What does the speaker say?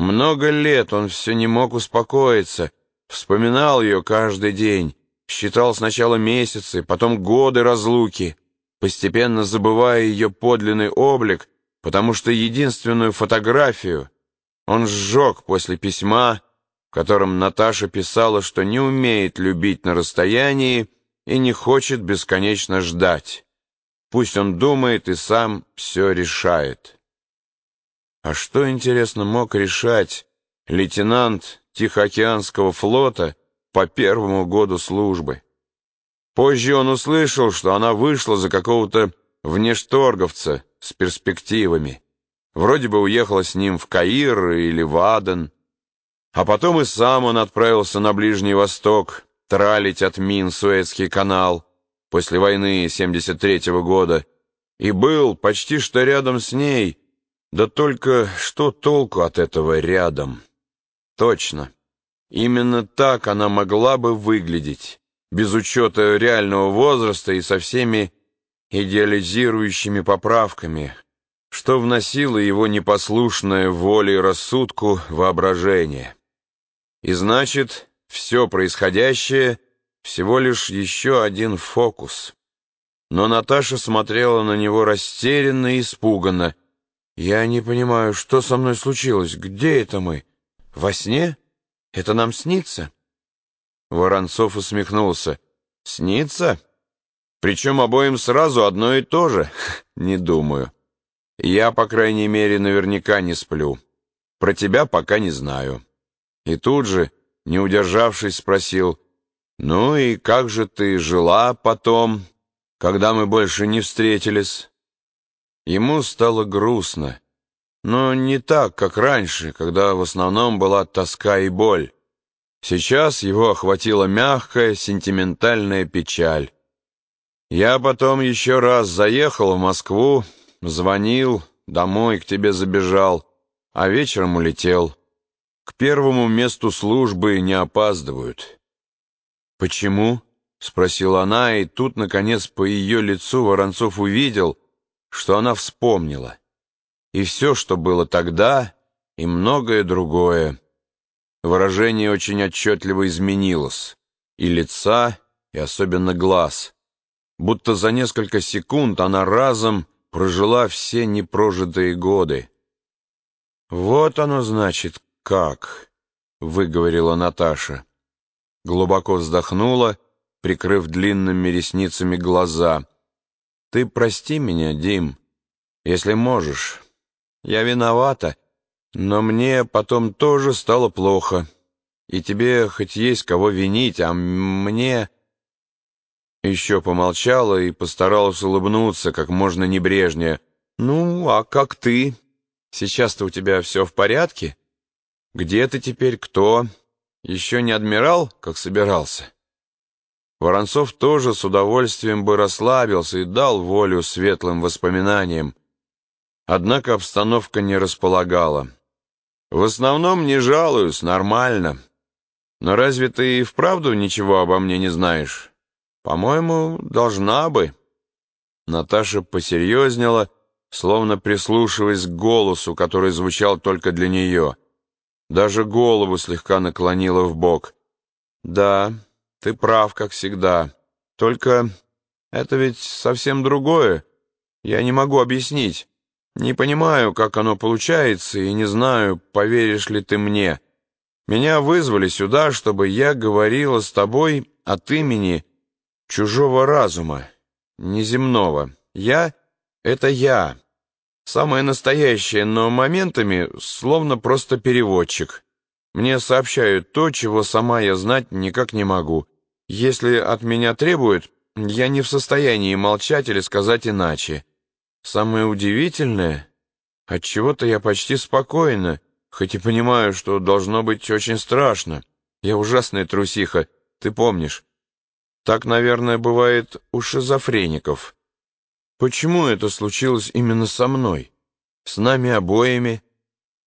Много лет он все не мог успокоиться, вспоминал ее каждый день, считал сначала месяцы, потом годы разлуки, постепенно забывая ее подлинный облик, потому что единственную фотографию он сжег после письма, в котором Наташа писала, что не умеет любить на расстоянии и не хочет бесконечно ждать. Пусть он думает и сам все решает. А что, интересно, мог решать лейтенант Тихоокеанского флота по первому году службы? Позже он услышал, что она вышла за какого-то внешторговца с перспективами. Вроде бы уехала с ним в Каир или в Аден. А потом и сам он отправился на Ближний Восток тралить от мин Суэцкий канал после войны 73-го года и был почти что рядом с ней, да только что толку от этого рядом? Точно. Именно так она могла бы выглядеть, без учета реального возраста и со всеми идеализирующими поправками, что вносило его непослушное воле и рассудку воображение. И значит, все происходящее всего лишь еще один фокус. Но Наташа смотрела на него растерянно и испуганно, «Я не понимаю, что со мной случилось? Где это мы? Во сне? Это нам снится?» Воронцов усмехнулся. «Снится? Причем обоим сразу одно и то же? Не думаю. Я, по крайней мере, наверняка не сплю. Про тебя пока не знаю». И тут же, не удержавшись, спросил, «Ну и как же ты жила потом, когда мы больше не встретились?» Ему стало грустно, но не так, как раньше, когда в основном была тоска и боль. Сейчас его охватила мягкая, сентиментальная печаль. Я потом еще раз заехал в Москву, звонил, домой к тебе забежал, а вечером улетел. К первому месту службы не опаздывают. «Почему?» — спросила она, и тут, наконец, по ее лицу Воронцов увидел — что она вспомнила. И все, что было тогда, и многое другое. Выражение очень отчетливо изменилось. И лица, и особенно глаз. Будто за несколько секунд она разом прожила все непрожитые годы. «Вот оно, значит, как», — выговорила Наташа. Глубоко вздохнула, прикрыв длинными ресницами глаза — ты прости меня, Дим, если можешь. Я виновата, но мне потом тоже стало плохо. И тебе хоть есть кого винить, а мне...» Еще помолчала и постаралась улыбнуться как можно небрежнее. «Ну, а как ты? Сейчас-то у тебя все в порядке? Где ты теперь, кто? Еще не адмирал, как собирался?» Воронцов тоже с удовольствием бы расслабился и дал волю светлым воспоминаниям. Однако обстановка не располагала. В основном не жалуюсь, нормально. Но разве ты и вправду ничего обо мне не знаешь? По-моему, должна бы. Наташа посерьезнела, словно прислушиваясь к голосу, который звучал только для нее. Даже голову слегка наклонила в бок. «Да, ты прав, как всегда. Только это ведь совсем другое. Я не могу объяснить. Не понимаю, как оно получается, и не знаю, поверишь ли ты мне. Меня вызвали сюда, чтобы я говорила с тобой от имени чужого разума, неземного. Я — это я. Самое настоящее, но моментами словно просто переводчик. Мне сообщают то, чего сама я знать никак не могу. Если от меня требуют, я не в состоянии молчать или сказать иначе. Самое удивительное, от чего-то я почти спокойна, хоть и понимаю, что должно быть очень страшно. Я ужасная трусиха, ты помнишь. Так, наверное, бывает у шизофреников. Почему это случилось именно со мной? С нами обоими?